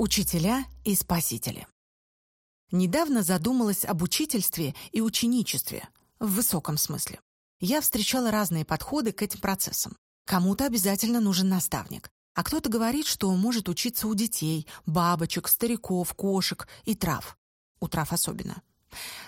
Учителя и спасители. Недавно задумалась об учительстве и ученичестве, в высоком смысле. Я встречала разные подходы к этим процессам. Кому-то обязательно нужен наставник, а кто-то говорит, что может учиться у детей, бабочек, стариков, кошек и трав. У трав особенно.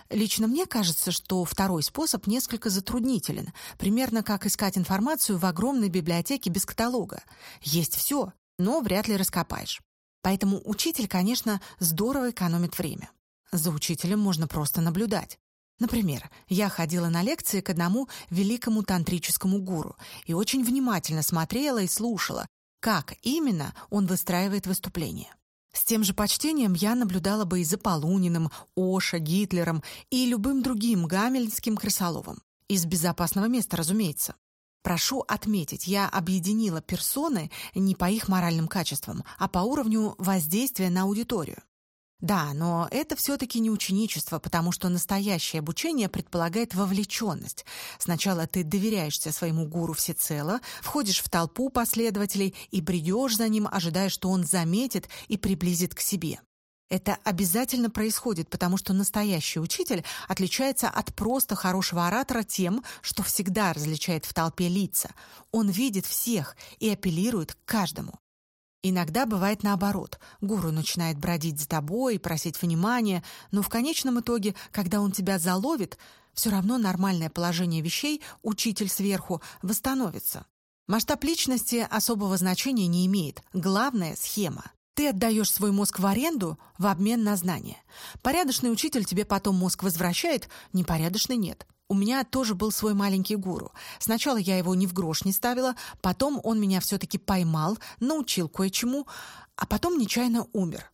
Лично мне кажется, что второй способ несколько затруднителен, примерно как искать информацию в огромной библиотеке без каталога. Есть все, но вряд ли раскопаешь. Поэтому учитель, конечно, здорово экономит время. За учителем можно просто наблюдать. Например, я ходила на лекции к одному великому тантрическому гуру и очень внимательно смотрела и слушала, как именно он выстраивает выступление. С тем же почтением я наблюдала бы и за Полуниным, Оша, Гитлером и любым другим гамельнским крысоловом. Из безопасного места, разумеется. Прошу отметить, я объединила персоны не по их моральным качествам, а по уровню воздействия на аудиторию. Да, но это все-таки не ученичество, потому что настоящее обучение предполагает вовлеченность. Сначала ты доверяешься своему гуру всецело, входишь в толпу последователей и бредешь за ним, ожидая, что он заметит и приблизит к себе. Это обязательно происходит, потому что настоящий учитель отличается от просто хорошего оратора тем, что всегда различает в толпе лица. Он видит всех и апеллирует к каждому. Иногда бывает наоборот. Гуру начинает бродить за тобой и просить внимания, но в конечном итоге, когда он тебя заловит, все равно нормальное положение вещей учитель сверху восстановится. Масштаб личности особого значения не имеет. Главное — схема. Ты отдаешь свой мозг в аренду в обмен на знания. Порядочный учитель тебе потом мозг возвращает, непорядочный нет. У меня тоже был свой маленький гуру. Сначала я его ни в грош не ставила, потом он меня все-таки поймал, научил кое-чему, а потом нечаянно умер.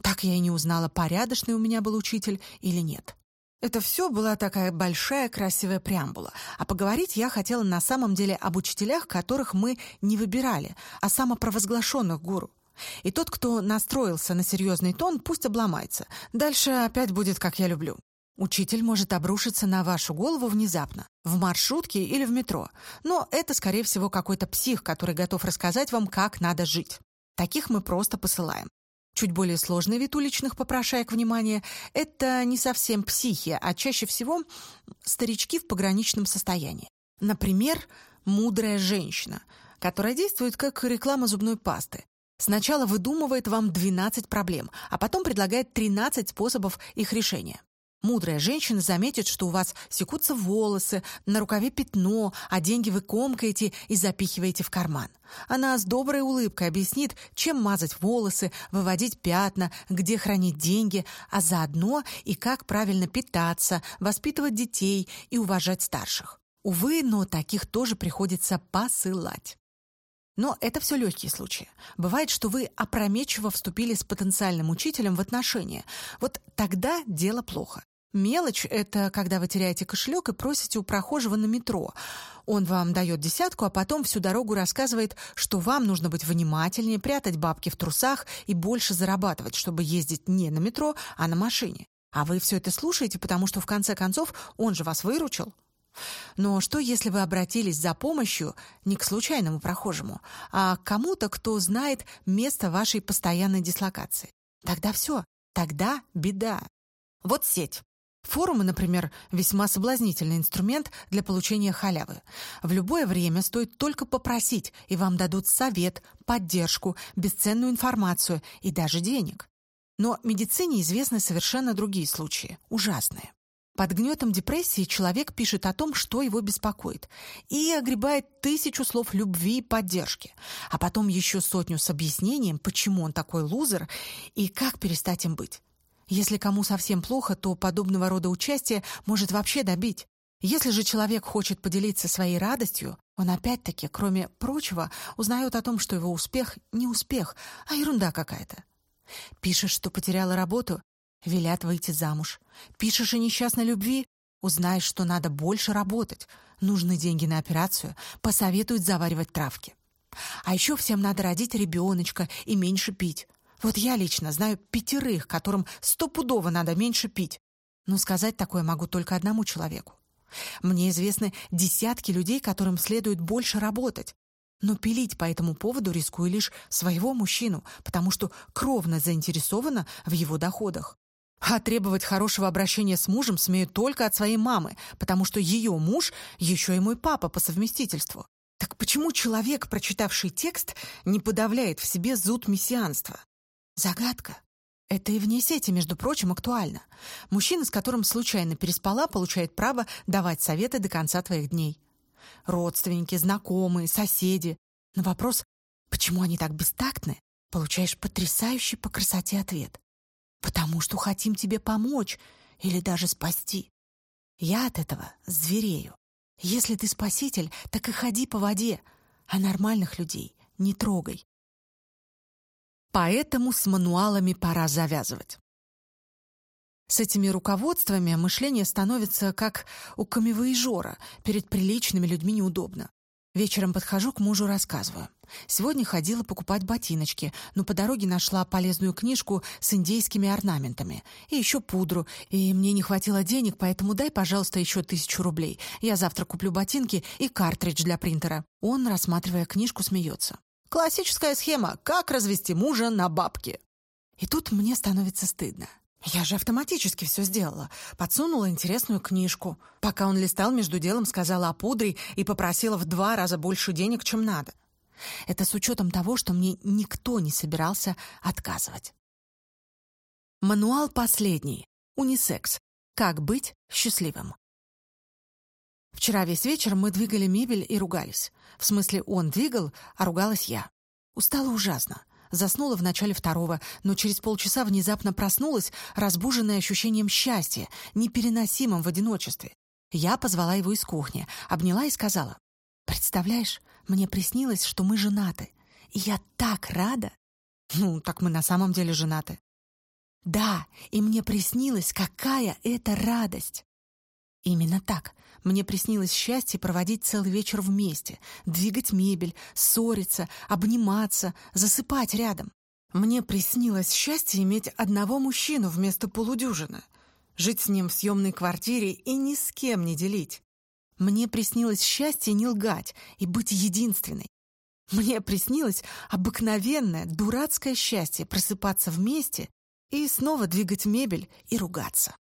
Так я и не узнала, порядочный у меня был учитель или нет. Это все была такая большая красивая преамбула. А поговорить я хотела на самом деле об учителях, которых мы не выбирали, а самопровозглашенных гуру. И тот, кто настроился на серьезный тон, пусть обломается. Дальше опять будет, как я люблю. Учитель может обрушиться на вашу голову внезапно, в маршрутке или в метро. Но это, скорее всего, какой-то псих, который готов рассказать вам, как надо жить. Таких мы просто посылаем. Чуть более сложный вид уличных попрошаек внимания – это не совсем психи, а чаще всего старички в пограничном состоянии. Например, мудрая женщина, которая действует как реклама зубной пасты. Сначала выдумывает вам 12 проблем, а потом предлагает 13 способов их решения. Мудрая женщина заметит, что у вас секутся волосы, на рукаве пятно, а деньги вы комкаете и запихиваете в карман. Она с доброй улыбкой объяснит, чем мазать волосы, выводить пятна, где хранить деньги, а заодно и как правильно питаться, воспитывать детей и уважать старших. Увы, но таких тоже приходится посылать. Но это все легкие случаи. Бывает, что вы опрометчиво вступили с потенциальным учителем в отношения. Вот тогда дело плохо. Мелочь — это когда вы теряете кошелек и просите у прохожего на метро. Он вам дает десятку, а потом всю дорогу рассказывает, что вам нужно быть внимательнее, прятать бабки в трусах и больше зарабатывать, чтобы ездить не на метро, а на машине. А вы все это слушаете, потому что в конце концов он же вас выручил. Но что, если вы обратились за помощью не к случайному прохожему, а к кому-то, кто знает место вашей постоянной дислокации? Тогда все, тогда беда. Вот сеть. Форумы, например, весьма соблазнительный инструмент для получения халявы. В любое время стоит только попросить, и вам дадут совет, поддержку, бесценную информацию и даже денег. Но медицине известны совершенно другие случаи, ужасные. Под гнетом депрессии человек пишет о том, что его беспокоит, и огребает тысячу слов любви и поддержки, а потом еще сотню с объяснением, почему он такой лузер и как перестать им быть. Если кому совсем плохо, то подобного рода участие может вообще добить. Если же человек хочет поделиться своей радостью, он опять-таки, кроме прочего, узнает о том, что его успех не успех, а ерунда какая-то. Пишешь, что потеряла работу, велят выйти замуж. Пишешь о несчастной любви, узнаешь, что надо больше работать, нужны деньги на операцию, посоветуют заваривать травки. А еще всем надо родить ребеночка и меньше пить. Вот я лично знаю пятерых, которым стопудово надо меньше пить. Но сказать такое могу только одному человеку. Мне известны десятки людей, которым следует больше работать. Но пилить по этому поводу рискую лишь своего мужчину, потому что кровно заинтересована в его доходах. А требовать хорошего обращения с мужем смею только от своей мамы, потому что ее муж еще и мой папа по совместительству. Так почему человек, прочитавший текст, не подавляет в себе зуд мессианства? Загадка. Это и вне сети, между прочим, актуально. Мужчина, с которым случайно переспала, получает право давать советы до конца твоих дней. Родственники, знакомые, соседи. На вопрос, почему они так бестактны, получаешь потрясающий по красоте ответ. Потому что хотим тебе помочь или даже спасти. Я от этого зверею. Если ты спаситель, так и ходи по воде, а нормальных людей не трогай. Поэтому с мануалами пора завязывать. С этими руководствами мышление становится как у камевоежора, перед приличными людьми неудобно. Вечером подхожу к мужу, рассказываю. Сегодня ходила покупать ботиночки, но по дороге нашла полезную книжку с индейскими орнаментами. И еще пудру. И мне не хватило денег, поэтому дай, пожалуйста, еще тысячу рублей. Я завтра куплю ботинки и картридж для принтера. Он, рассматривая книжку, смеется. Классическая схема «Как развести мужа на бабки». И тут мне становится стыдно. Я же автоматически все сделала. Подсунула интересную книжку. Пока он листал, между делом сказала о пудре и попросила в два раза больше денег, чем надо. Это с учетом того, что мне никто не собирался отказывать. Мануал последний. Унисекс. Как быть счастливым. Вчера весь вечер мы двигали мебель и ругались. В смысле, он двигал, а ругалась я. Устала ужасно. Заснула в начале второго, но через полчаса внезапно проснулась, разбуженная ощущением счастья, непереносимым в одиночестве. Я позвала его из кухни, обняла и сказала, «Представляешь, мне приснилось, что мы женаты, и я так рада!» «Ну, так мы на самом деле женаты». «Да, и мне приснилось, какая это радость!» Именно так. Мне приснилось счастье проводить целый вечер вместе, двигать мебель, ссориться, обниматься, засыпать рядом. Мне приснилось счастье иметь одного мужчину вместо полудюжины, жить с ним в съемной квартире и ни с кем не делить. Мне приснилось счастье не лгать и быть единственной. Мне приснилось обыкновенное, дурацкое счастье просыпаться вместе и снова двигать мебель и ругаться.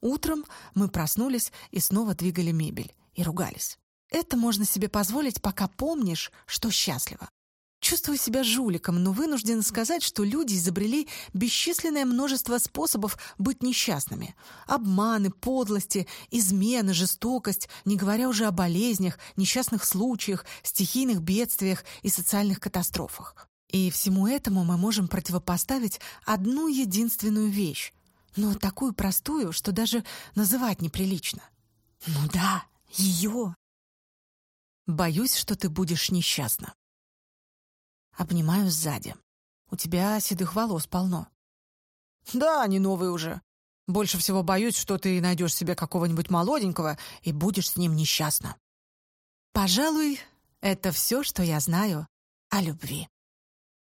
Утром мы проснулись и снова двигали мебель и ругались. Это можно себе позволить, пока помнишь, что счастливо. Чувствую себя жуликом, но вынужден сказать, что люди изобрели бесчисленное множество способов быть несчастными. Обманы, подлости, измены, жестокость, не говоря уже о болезнях, несчастных случаях, стихийных бедствиях и социальных катастрофах. И всему этому мы можем противопоставить одну единственную вещь но такую простую, что даже называть неприлично. Ну да, ее. Боюсь, что ты будешь несчастна. Обнимаю сзади. У тебя седых волос полно. Да, они новые уже. Больше всего боюсь, что ты найдешь себе какого-нибудь молоденького и будешь с ним несчастна. Пожалуй, это все, что я знаю о любви.